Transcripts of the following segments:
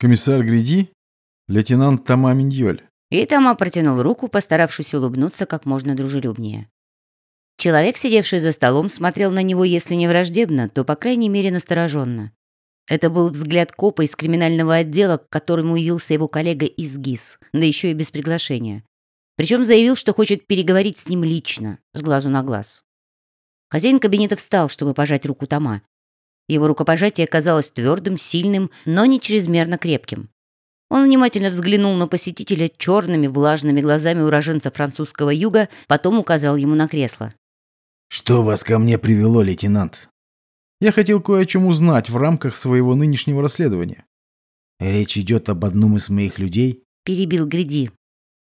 Комиссар Гриди? Лейтенант Тома Миньоль. И Тома протянул руку, постаравшись улыбнуться как можно дружелюбнее. Человек, сидевший за столом, смотрел на него, если не враждебно, то, по крайней мере, настороженно. Это был взгляд копа из криминального отдела, к которому явился его коллега из ГИС, да еще и без приглашения. Причем заявил, что хочет переговорить с ним лично, с глазу на глаз. Хозяин кабинета встал, чтобы пожать руку Тома. Его рукопожатие казалось твердым, сильным, но не чрезмерно крепким. Он внимательно взглянул на посетителя черными влажными глазами уроженца французского юга, потом указал ему на кресло. «Что вас ко мне привело, лейтенант?» «Я хотел кое о чем узнать в рамках своего нынешнего расследования». «Речь идет об одном из моих людей?» – перебил Гриди.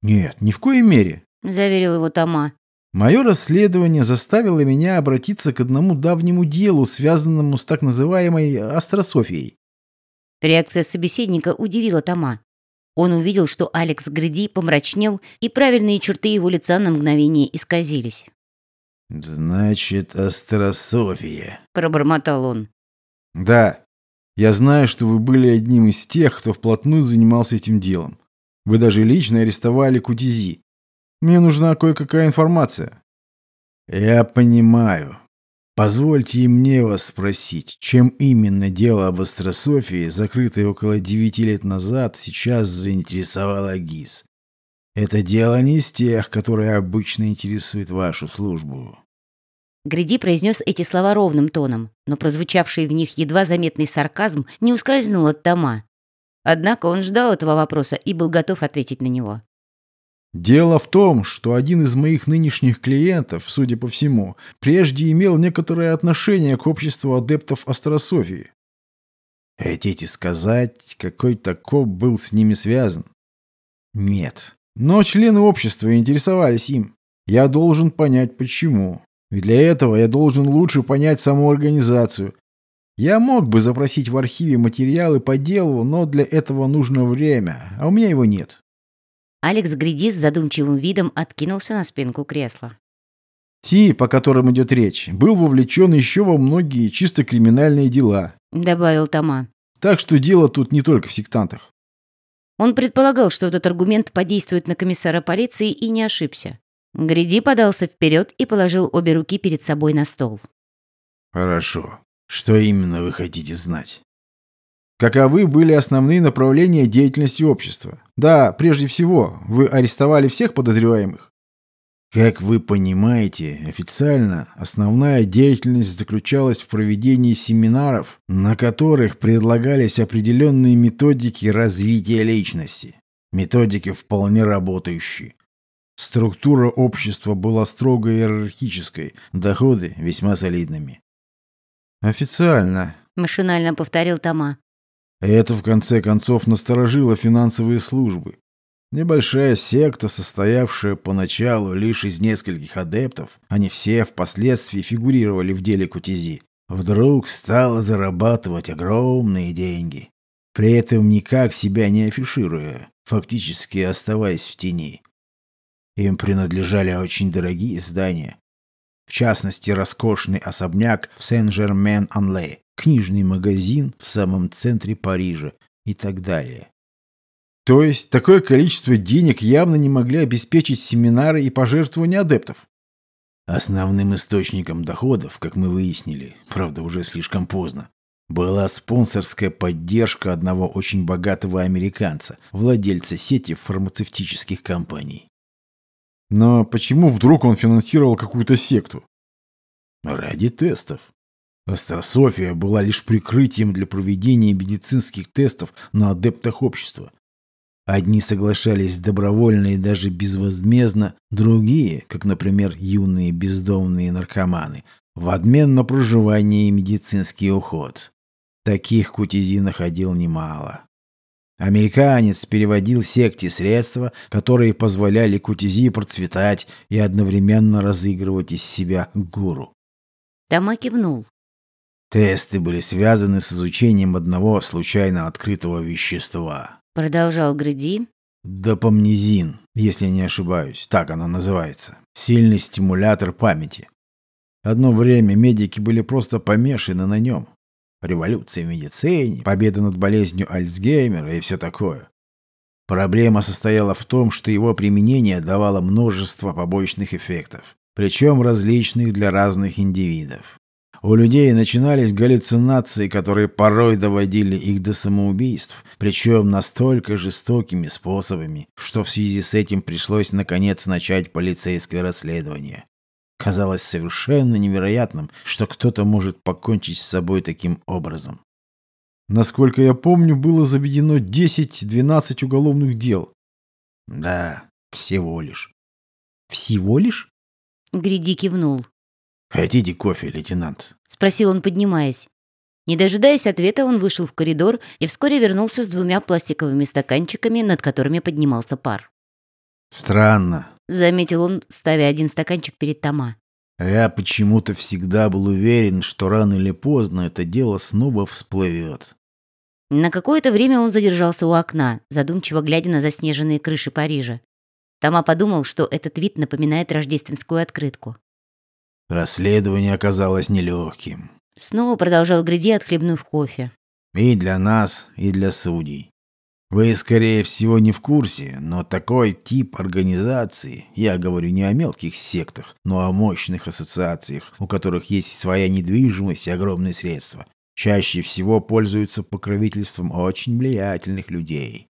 «Нет, ни в коей мере», – заверил его Тома. Мое расследование заставило меня обратиться к одному давнему делу, связанному с так называемой астрософией. Реакция собеседника удивила Тома. Он увидел, что Алекс Гриди помрачнел, и правильные черты его лица на мгновение исказились. «Значит, астрософия», — пробормотал он. «Да. Я знаю, что вы были одним из тех, кто вплотную занимался этим делом. Вы даже лично арестовали Кутизи. Мне нужна кое-какая информация». «Я понимаю. Позвольте и мне вас спросить, чем именно дело об астрософии, закрытое около девяти лет назад, сейчас заинтересовало ГИС? Это дело не из тех, которые обычно интересуют вашу службу. Гриди произнес эти слова ровным тоном, но прозвучавший в них едва заметный сарказм не ускользнул от Тома. Однако он ждал этого вопроса и был готов ответить на него. Дело в том, что один из моих нынешних клиентов, судя по всему, прежде имел некоторое отношение к обществу адептов астрософии. Хотите сказать, какой-то был с ними связан? Нет. Но члены общества интересовались им. Я должен понять, почему. И для этого я должен лучше понять саму организацию. Я мог бы запросить в архиве материалы по делу, но для этого нужно время, а у меня его нет. Алекс Гриди с задумчивым видом откинулся на спинку кресла. Тип, о котором идет речь, был вовлечен еще во многие чисто криминальные дела. Добавил Тома. Так что дело тут не только в сектантах. Он предполагал, что этот аргумент подействует на комиссара полиции и не ошибся. Гриди подался вперед и положил обе руки перед собой на стол. «Хорошо. Что именно вы хотите знать?» Каковы были основные направления деятельности общества? Да, прежде всего, вы арестовали всех подозреваемых? Как вы понимаете, официально основная деятельность заключалась в проведении семинаров, на которых предлагались определенные методики развития личности. Методики вполне работающие. Структура общества была строго иерархической, доходы весьма солидными. «Официально», — машинально повторил Тома. Это, в конце концов, насторожило финансовые службы. Небольшая секта, состоявшая поначалу лишь из нескольких адептов, они все впоследствии фигурировали в деле Кутизи, вдруг стала зарабатывать огромные деньги, при этом никак себя не афишируя, фактически оставаясь в тени. Им принадлежали очень дорогие здания, в частности, роскошный особняк в Сен-Жермен-Анле, книжный магазин в самом центре Парижа и так далее. То есть такое количество денег явно не могли обеспечить семинары и пожертвования адептов? Основным источником доходов, как мы выяснили, правда уже слишком поздно, была спонсорская поддержка одного очень богатого американца, владельца сети фармацевтических компаний. Но почему вдруг он финансировал какую-то секту? Ради тестов. Астрософия была лишь прикрытием для проведения медицинских тестов на адептах общества. Одни соглашались добровольно и даже безвозмездно, другие, как, например, юные бездомные наркоманы, в обмен на проживание и медицинский уход. Таких Кутизи находил немало. Американец переводил секте средства, которые позволяли Кутизи процветать и одновременно разыгрывать из себя гуру. Тома кивнул. Тесты были связаны с изучением одного случайно открытого вещества. Продолжал Гради. Допомнезин, если не ошибаюсь, так оно называется. Сильный стимулятор памяти. Одно время медики были просто помешаны на нем. Революция в медицине, победа над болезнью Альцгеймера и все такое. Проблема состояла в том, что его применение давало множество побочных эффектов, причем различных для разных индивидов. У людей начинались галлюцинации, которые порой доводили их до самоубийств, причем настолько жестокими способами, что в связи с этим пришлось наконец начать полицейское расследование. Казалось совершенно невероятным, что кто-то может покончить с собой таким образом. Насколько я помню, было заведено 10-12 уголовных дел. Да, всего лишь. Всего лишь? Гриди кивнул. «Хотите кофе, лейтенант?» — спросил он, поднимаясь. Не дожидаясь ответа, он вышел в коридор и вскоре вернулся с двумя пластиковыми стаканчиками, над которыми поднимался пар. «Странно», — заметил он, ставя один стаканчик перед Тома. «Я почему-то всегда был уверен, что рано или поздно это дело снова всплывет». На какое-то время он задержался у окна, задумчиво глядя на заснеженные крыши Парижа. Тома подумал, что этот вид напоминает рождественскую открытку. Расследование оказалось нелегким. Снова продолжал Гриди, отхлебнув кофе. И для нас, и для судей. Вы, скорее всего, не в курсе, но такой тип организации, я говорю не о мелких сектах, но о мощных ассоциациях, у которых есть своя недвижимость и огромные средства, чаще всего пользуются покровительством очень влиятельных людей.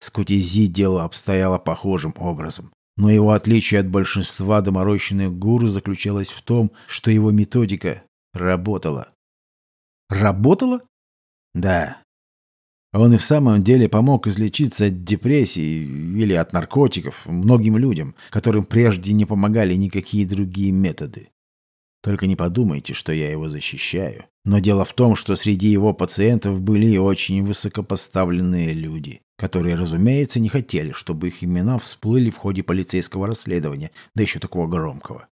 С Кутизи дело обстояло похожим образом. Но его отличие от большинства доморощенных гуру заключалось в том, что его методика работала. Работала? Да. Он и в самом деле помог излечиться от депрессии или от наркотиков многим людям, которым прежде не помогали никакие другие методы. Только не подумайте, что я его защищаю. Но дело в том, что среди его пациентов были очень высокопоставленные люди которые, разумеется, не хотели, чтобы их имена всплыли в ходе полицейского расследования, да еще такого громкого.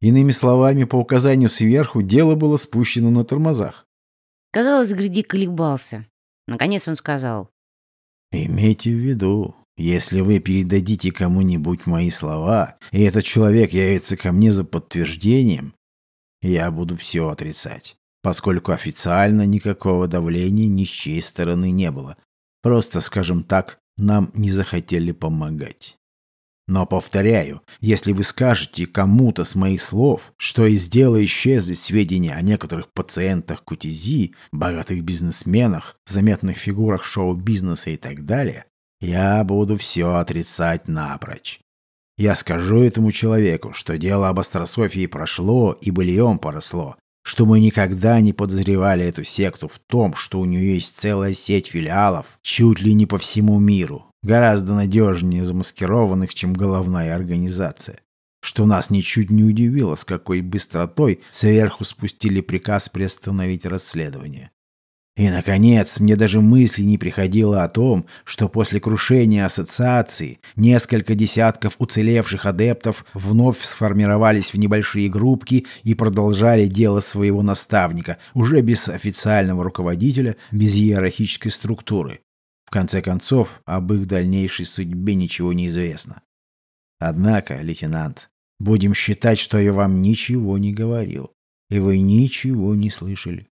Иными словами, по указанию сверху дело было спущено на тормозах. Казалось, Гриди колебался. Наконец он сказал. «Имейте в виду, если вы передадите кому-нибудь мои слова, и этот человек явится ко мне за подтверждением, я буду все отрицать, поскольку официально никакого давления ни с чьей стороны не было, Просто, скажем так, нам не захотели помогать. Но повторяю, если вы скажете кому-то с моих слов, что из дела исчезли сведения о некоторых пациентах Кутизи, богатых бизнесменах, заметных фигурах шоу-бизнеса и так далее, я буду все отрицать напрочь. Я скажу этому человеку, что дело об астрософии прошло и быльем поросло, что мы никогда не подозревали эту секту в том, что у нее есть целая сеть филиалов чуть ли не по всему миру, гораздо надежнее замаскированных, чем головная организация. Что нас ничуть не удивило, с какой быстротой сверху спустили приказ приостановить расследование. И, наконец, мне даже мысли не приходило о том, что после крушения ассоциации несколько десятков уцелевших адептов вновь сформировались в небольшие группки и продолжали дело своего наставника, уже без официального руководителя, без иерархической структуры. В конце концов, об их дальнейшей судьбе ничего не известно. Однако, лейтенант, будем считать, что я вам ничего не говорил, и вы ничего не слышали.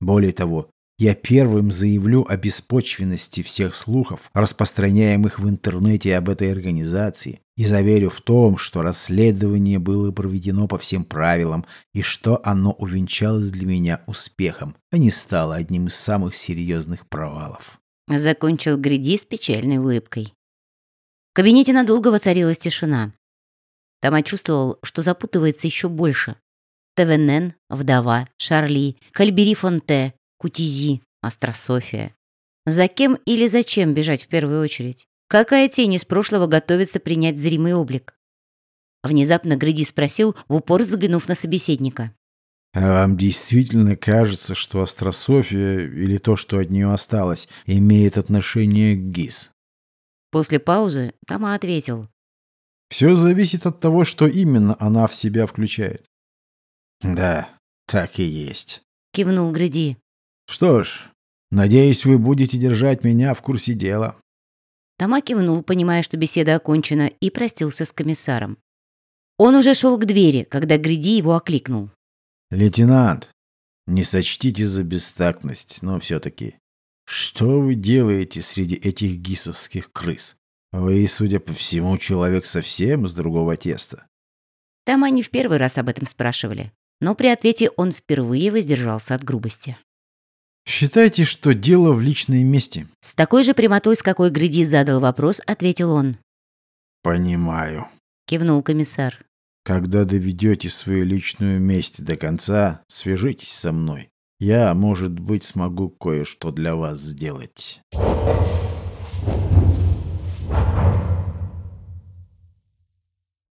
Более того, я первым заявлю о беспочвенности всех слухов, распространяемых в интернете об этой организации, и заверю в том, что расследование было проведено по всем правилам и что оно увенчалось для меня успехом, а не стало одним из самых серьезных провалов. Закончил Гриди с печальной улыбкой. В кабинете надолго воцарилась тишина. Тома чувствовал, что запутывается еще больше. Тевенен, вдова, Шарли, Кальбери Фонте, Кутизи, Астрософия. За кем или зачем бежать в первую очередь? Какая тень из прошлого готовится принять зримый облик? Внезапно Гриди спросил, в упор взглянув на собеседника. «А вам действительно кажется, что астрософия, или то, что от нее осталось, имеет отношение к ГИС?» После паузы Тома ответил. «Все зависит от того, что именно она в себя включает». «Да, так и есть», — кивнул Гриди. Что ж, надеюсь, вы будете держать меня в курсе дела. Тома кивнул, понимая, что беседа окончена, и простился с комиссаром. Он уже шел к двери, когда Гриди его окликнул. «Лейтенант, Не сочтите за бестактность, но все-таки. Что вы делаете среди этих гисовских крыс? Вы, судя по всему, человек совсем с другого теста. Там они в первый раз об этом спрашивали, но при ответе он впервые воздержался от грубости. «Считайте, что дело в личной мести». С такой же прямотой, с какой Гриди задал вопрос, ответил он. «Понимаю», — кивнул комиссар. «Когда доведете свою личную месть до конца, свяжитесь со мной. Я, может быть, смогу кое-что для вас сделать».